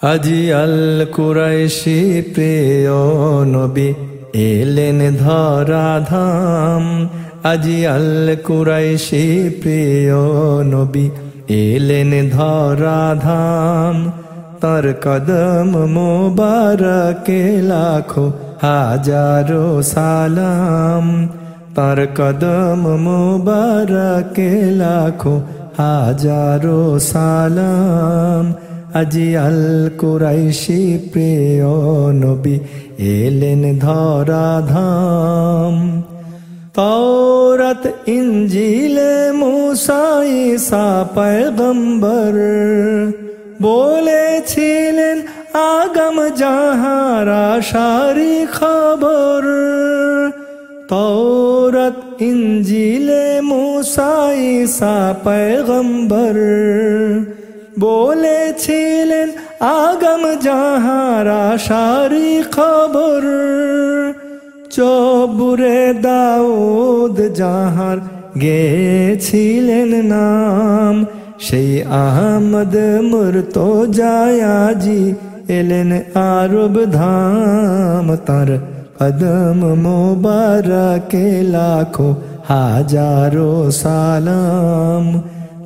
আজি আল কুরাইশি প্রিয় নবী এলেন ধরা ধাম। আজি আল কুরাইশি প্রিয় নবী এলেন ধরা ধাম। তার কদম মোবারকে লাখো হাজারো সালাম। তার কদম মোবারকে লাখো হাজারো সালাম। আজি আল কুরাইশি প্রিয় নবী এলেন ধরা ধাম তৌরত ইঞ্জিলে মুসাই সা পয়গম্বর বলেছিলেন, আগম যাহারা সারি খবর। তৌরত ইঞ্জিলে মুসাই সা পয়গম্বর বলেছিলেন আগম যাহারা সারি খবর। চবুরে দাউদ যাহার গেছিলেন নাম, সেই আহমদ মুরতো জায়াজি এলেন আরব ধাম। তার কদম মোবারকে লাখো হাজারো সালাম।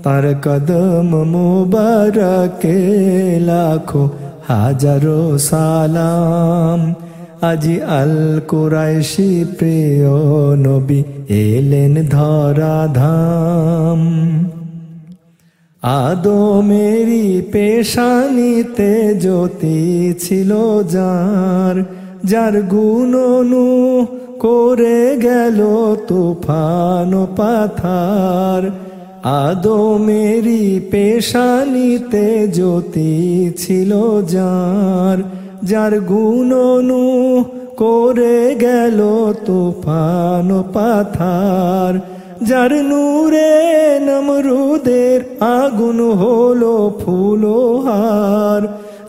তার কদম মুবারকে লাখো হাজারো সালাম। আজি আল কুরাইশি প্রিয় নবী এলেন ধরা ধাম। আদো মেরি পেশানিতে জ্যোতি ছিল যার যার গুণনু করে গেল তুফান পাথার। আদো মেরি পেশানিতে জ্যোতি ছিল যার যার গুণনু করে গেল তুফান পাথার। যার নূরে নমরুদের আগুন হলো ফুলোহার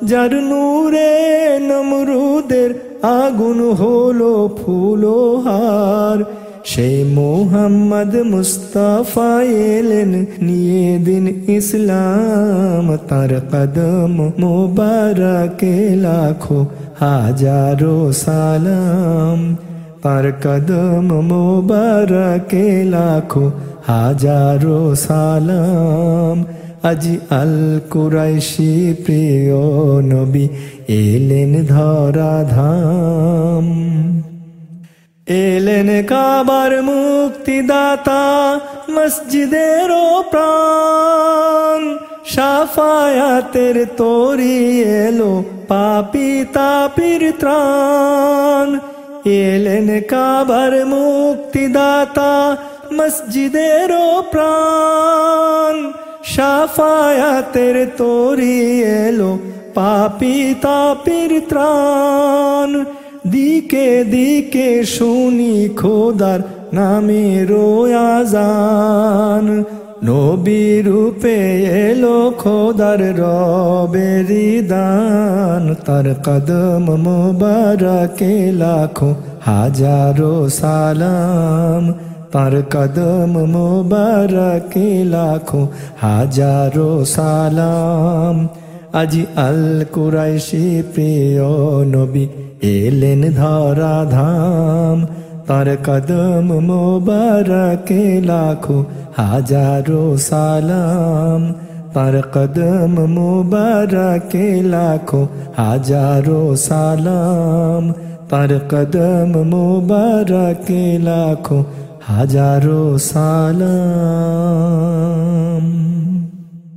যার নূরে নমরুদের আগুন হলো ফুলোহার সেই মোহাম্মদ মুস্তাফা এলেন, নিয়ে দিন ইসলাম তার কদম মুবারকে লাখো হাজারো সালাম। তার কদম মুবারকে লাখো হাজারো সালাম। আজি আল কুরাইশি প্রিয় নবী এলেন ধরা ধাম এলেন কাবার মুক্তিদাতা মসজিদের প্রাণ সাফায়াতের তোরি এলো পাপি তাপির ত্রাণ। এলেন কাবার মুক্তিদাতা মসজিদের প্রাণ সাফায়াতের তোরি এলো পাপি তাপির ত্রাণ। দিকে দিকে শুনি খোদার নামে রোয়াজান নবী রূপে এলো খোদার রবেরি দান তার কদম মোবারকে লাখো হাজারো সালাম। তার কদম মোবারকে লাখো হাজারো সালাম। আজি আল কুরাইশি প্রিয় নবী এলেন ধরা ধাম তার কদম মোবারকে লাখো হাজারো সালাম। তার কদম মোবারকে লাখো হাজারো সালাম। তার কদম মোবারকে লাখো হাজারো সালাম।